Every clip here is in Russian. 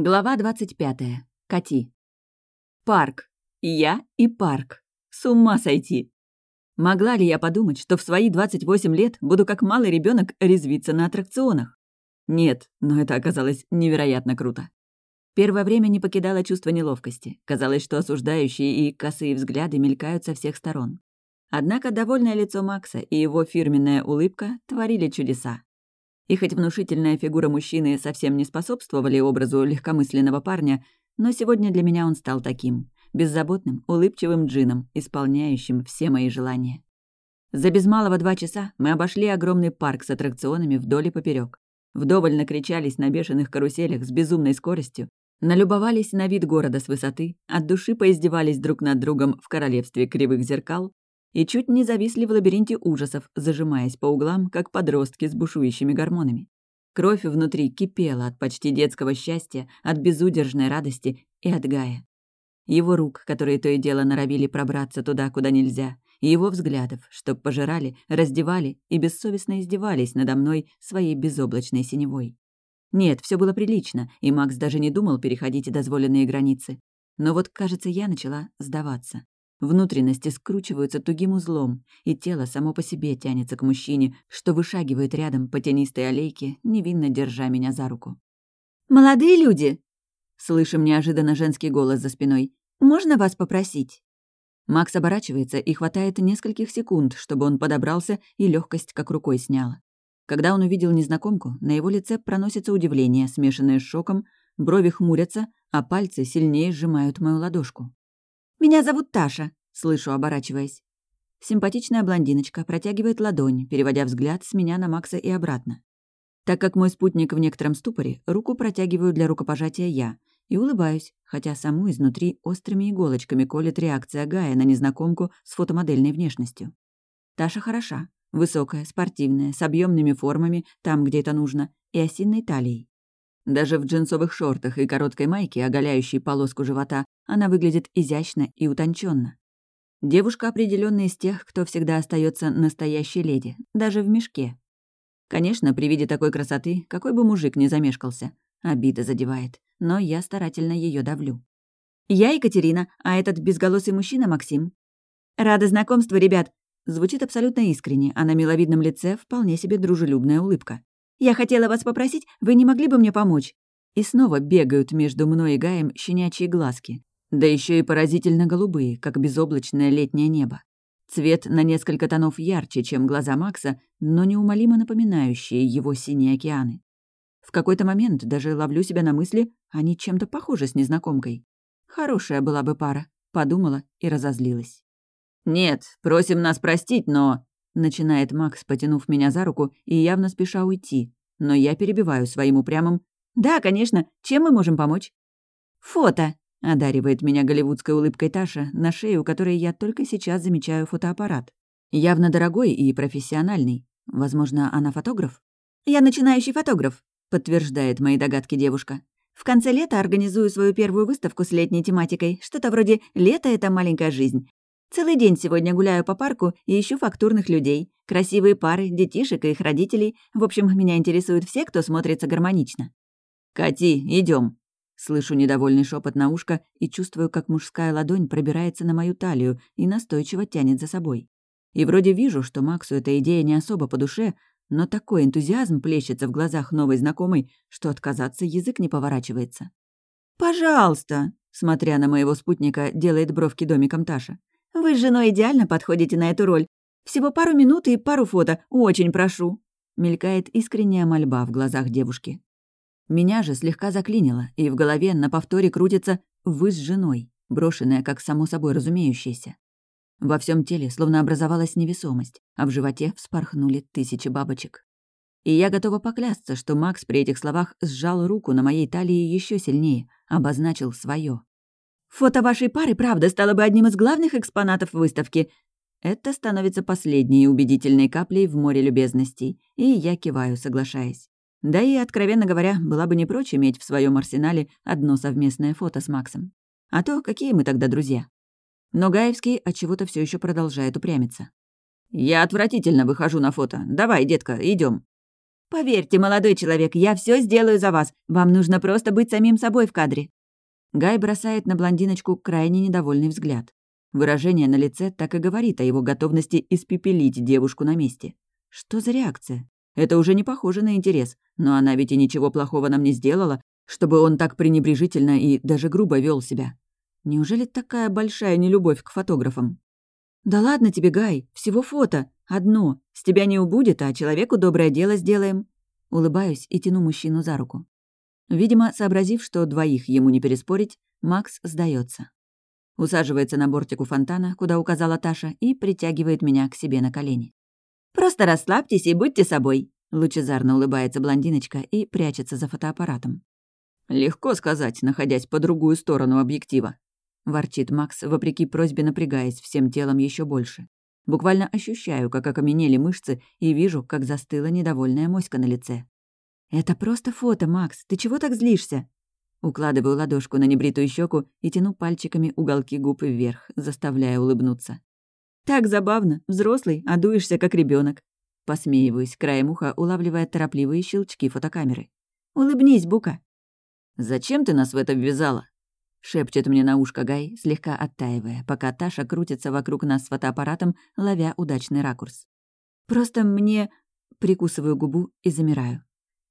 Глава 25. Кати. Парк. Я и парк. С ума сойти. Могла ли я подумать, что в свои 28 лет буду как малый ребенок резвиться на аттракционах? Нет, но это оказалось невероятно круто. Первое время не покидало чувство неловкости. Казалось, что осуждающие и косые взгляды мелькают со всех сторон. Однако довольное лицо Макса и его фирменная улыбка творили чудеса. И хоть внушительная фигура мужчины совсем не способствовали образу легкомысленного парня, но сегодня для меня он стал таким — беззаботным, улыбчивым джином, исполняющим все мои желания. За без малого два часа мы обошли огромный парк с аттракционами вдоль и поперек. Вдоволь накричались на бешеных каруселях с безумной скоростью, налюбовались на вид города с высоты, от души поиздевались друг над другом в королевстве кривых зеркал и чуть не зависли в лабиринте ужасов, зажимаясь по углам, как подростки с бушующими гормонами. Кровь внутри кипела от почти детского счастья, от безудержной радости и от Гая. Его рук, которые то и дело норовили пробраться туда, куда нельзя, его взглядов, что пожирали, раздевали и бессовестно издевались надо мной своей безоблачной синевой. Нет, все было прилично, и Макс даже не думал переходить дозволенные границы. Но вот, кажется, я начала сдаваться. Внутренности скручиваются тугим узлом, и тело само по себе тянется к мужчине, что вышагивает рядом по тенистой аллейке, невинно держа меня за руку. «Молодые люди!» Слышим неожиданно женский голос за спиной. «Можно вас попросить?» Макс оборачивается и хватает нескольких секунд, чтобы он подобрался и легкость как рукой сняла. Когда он увидел незнакомку, на его лице проносится удивление, смешанное с шоком, брови хмурятся, а пальцы сильнее сжимают мою ладошку. «Меня зовут Таша», — слышу, оборачиваясь. Симпатичная блондиночка протягивает ладонь, переводя взгляд с меня на Макса и обратно. Так как мой спутник в некотором ступоре, руку протягиваю для рукопожатия я и улыбаюсь, хотя саму изнутри острыми иголочками колет реакция Гая на незнакомку с фотомодельной внешностью. Таша хороша, высокая, спортивная, с объемными формами там, где это нужно, и осинной талией. Даже в джинсовых шортах и короткой майке, оголяющей полоску живота, она выглядит изящно и утонченно. Девушка определенно из тех, кто всегда остается настоящей леди, даже в мешке. Конечно, при виде такой красоты, какой бы мужик ни замешкался, обида задевает, но я старательно ее давлю. «Я Екатерина, а этот безголосый мужчина Максим». «Рада знакомству, ребят!» Звучит абсолютно искренне, а на миловидном лице вполне себе дружелюбная улыбка. Я хотела вас попросить, вы не могли бы мне помочь?» И снова бегают между мной и Гаем щенячьи глазки. Да еще и поразительно голубые, как безоблачное летнее небо. Цвет на несколько тонов ярче, чем глаза Макса, но неумолимо напоминающие его синие океаны. В какой-то момент даже ловлю себя на мысли, они чем-то похожи с незнакомкой. Хорошая была бы пара, подумала и разозлилась. «Нет, просим нас простить, но...» Начинает Макс, потянув меня за руку и явно спеша уйти. Но я перебиваю своим упрямым. «Да, конечно. Чем мы можем помочь?» «Фото», — одаривает меня голливудской улыбкой Таша, на шее у которой я только сейчас замечаю фотоаппарат. Явно дорогой и профессиональный. Возможно, она фотограф? «Я начинающий фотограф», — подтверждает мои догадки девушка. «В конце лета организую свою первую выставку с летней тематикой. Что-то вроде «Лето — это маленькая жизнь». Целый день сегодня гуляю по парку и ищу фактурных людей. Красивые пары, детишек и их родителей. В общем, меня интересуют все, кто смотрится гармонично. «Кати, идем. Слышу недовольный шепот на ушко и чувствую, как мужская ладонь пробирается на мою талию и настойчиво тянет за собой. И вроде вижу, что Максу эта идея не особо по душе, но такой энтузиазм плещется в глазах новой знакомой, что отказаться язык не поворачивается. «Пожалуйста!» — смотря на моего спутника, делает бровки домиком Таша. Вы с женой идеально подходите на эту роль. Всего пару минут и пару фото. Очень прошу». Мелькает искренняя мольба в глазах девушки. Меня же слегка заклинило, и в голове на повторе крутится «вы с женой», брошенная как само собой разумеющееся. Во всем теле словно образовалась невесомость, а в животе вспорхнули тысячи бабочек. И я готова поклясться, что Макс при этих словах сжал руку на моей талии еще сильнее, обозначил свое. Фото вашей пары, правда, стало бы одним из главных экспонатов выставки. Это становится последней убедительной каплей в море любезностей, и я киваю, соглашаясь. Да и, откровенно говоря, была бы не прочь иметь в своем арсенале одно совместное фото с Максом. А то какие мы тогда друзья? Но Гаевский от чего-то все еще продолжает упрямиться. «Я отвратительно выхожу на фото. Давай, детка, идем. «Поверьте, молодой человек, я все сделаю за вас. Вам нужно просто быть самим собой в кадре». Гай бросает на блондиночку крайне недовольный взгляд. Выражение на лице так и говорит о его готовности испепелить девушку на месте. Что за реакция? Это уже не похоже на интерес, но она ведь и ничего плохого нам не сделала, чтобы он так пренебрежительно и даже грубо вел себя. Неужели такая большая нелюбовь к фотографам? «Да ладно тебе, Гай, всего фото. Одно. С тебя не убудет, а человеку доброе дело сделаем». Улыбаюсь и тяну мужчину за руку. Видимо, сообразив, что двоих ему не переспорить, Макс сдается. Усаживается на бортику фонтана, куда указала Таша, и притягивает меня к себе на колени. «Просто расслабьтесь и будьте собой», — лучезарно улыбается блондиночка и прячется за фотоаппаратом. «Легко сказать, находясь по другую сторону объектива», — ворчит Макс, вопреки просьбе напрягаясь всем телом еще больше. Буквально ощущаю, как окаменели мышцы, и вижу, как застыла недовольная моська на лице. «Это просто фото, Макс. Ты чего так злишься?» Укладываю ладошку на небритую щеку и тяну пальчиками уголки губ вверх, заставляя улыбнуться. «Так забавно. Взрослый, а дуешься, как ребенок. Посмеиваюсь, краем уха улавливая торопливые щелчки фотокамеры. «Улыбнись, Бука!» «Зачем ты нас в это ввязала?» Шепчет мне на ушко Гай, слегка оттаивая, пока Таша крутится вокруг нас с фотоаппаратом, ловя удачный ракурс. «Просто мне...» Прикусываю губу и замираю.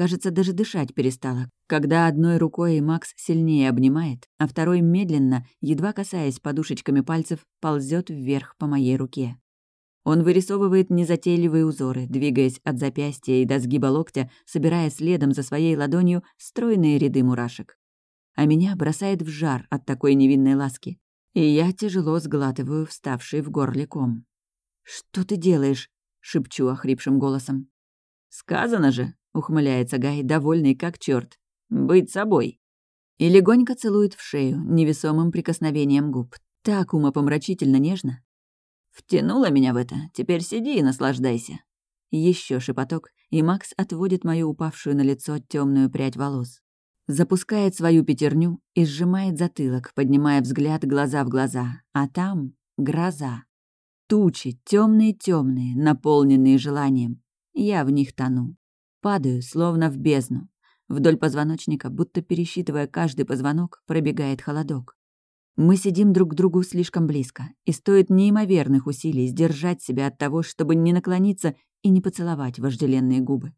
Кажется, даже дышать перестала, когда одной рукой Макс сильнее обнимает, а второй медленно, едва касаясь подушечками пальцев, ползет вверх по моей руке. Он вырисовывает незатейливые узоры, двигаясь от запястья и до сгиба локтя, собирая следом за своей ладонью стройные ряды мурашек. А меня бросает в жар от такой невинной ласки, и я тяжело сглатываю вставший в горле ком. «Что ты делаешь?» — шепчу охрипшим голосом. «Сказано же!» — ухмыляется Гай, довольный как черт. «Быть собой!» И легонько целует в шею невесомым прикосновением губ. Так умопомрачительно нежно, Втянула меня в это, теперь сиди и наслаждайся. Еще шепоток, и Макс отводит мою упавшую на лицо темную прядь волос. Запускает свою пятерню и сжимает затылок, поднимая взгляд глаза в глаза. А там гроза. Тучи, темные-темные, наполненные желанием. Я в них тону. Падаю, словно в бездну. Вдоль позвоночника, будто пересчитывая каждый позвонок, пробегает холодок. Мы сидим друг к другу слишком близко, и стоит неимоверных усилий сдержать себя от того, чтобы не наклониться и не поцеловать вожделенные губы.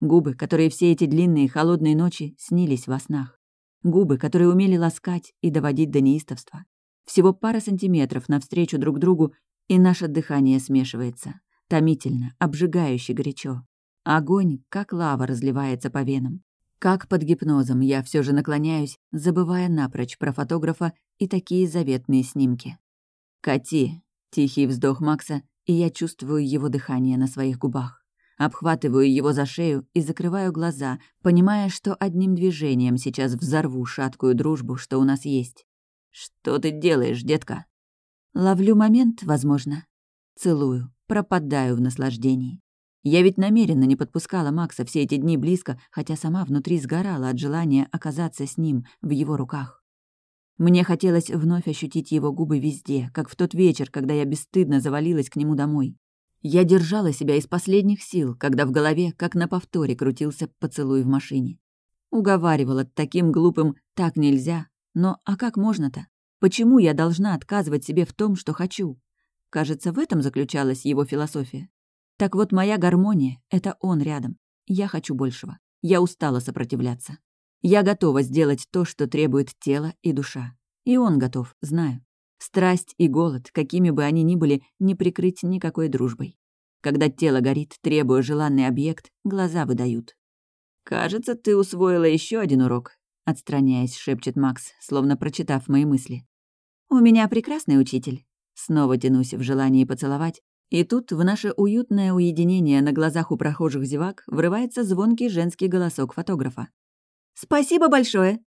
Губы, которые все эти длинные холодные ночи снились во снах. Губы, которые умели ласкать и доводить до неистовства. Всего пара сантиметров навстречу друг другу, и наше дыхание смешивается. Томительно, обжигающе горячо. Огонь, как лава, разливается по венам. Как под гипнозом я все же наклоняюсь, забывая напрочь про фотографа и такие заветные снимки. «Кати!» — тихий вздох Макса, и я чувствую его дыхание на своих губах. Обхватываю его за шею и закрываю глаза, понимая, что одним движением сейчас взорву шаткую дружбу, что у нас есть. «Что ты делаешь, детка?» Ловлю момент, возможно. Целую, пропадаю в наслаждении. Я ведь намеренно не подпускала Макса все эти дни близко, хотя сама внутри сгорала от желания оказаться с ним, в его руках. Мне хотелось вновь ощутить его губы везде, как в тот вечер, когда я бесстыдно завалилась к нему домой. Я держала себя из последних сил, когда в голове, как на повторе, крутился поцелуй в машине. Уговаривала таким глупым «так нельзя», но а как можно-то? Почему я должна отказывать себе в том, что хочу? Кажется, в этом заключалась его философия. Так вот, моя гармония — это он рядом. Я хочу большего. Я устала сопротивляться. Я готова сделать то, что требует тело и душа. И он готов, знаю. Страсть и голод, какими бы они ни были, не прикрыть никакой дружбой. Когда тело горит, требуя желанный объект, глаза выдают. «Кажется, ты усвоила еще один урок», — отстраняясь, шепчет Макс, словно прочитав мои мысли. «У меня прекрасный учитель». Снова тянусь в желании поцеловать, и тут в наше уютное уединение на глазах у прохожих зевак врывается звонкий женский голосок фотографа. «Спасибо большое!»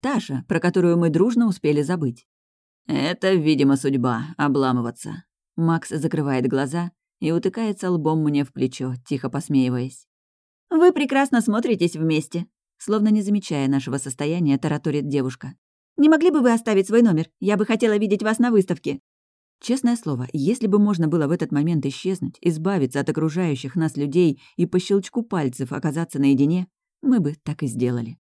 Таша, про которую мы дружно успели забыть. «Это, видимо, судьба — обламываться». Макс закрывает глаза и утыкается лбом мне в плечо, тихо посмеиваясь. «Вы прекрасно смотритесь вместе», словно не замечая нашего состояния, тараторит девушка. «Не могли бы вы оставить свой номер? Я бы хотела видеть вас на выставке». Честное слово, если бы можно было в этот момент исчезнуть, избавиться от окружающих нас людей и по щелчку пальцев оказаться наедине, мы бы так и сделали.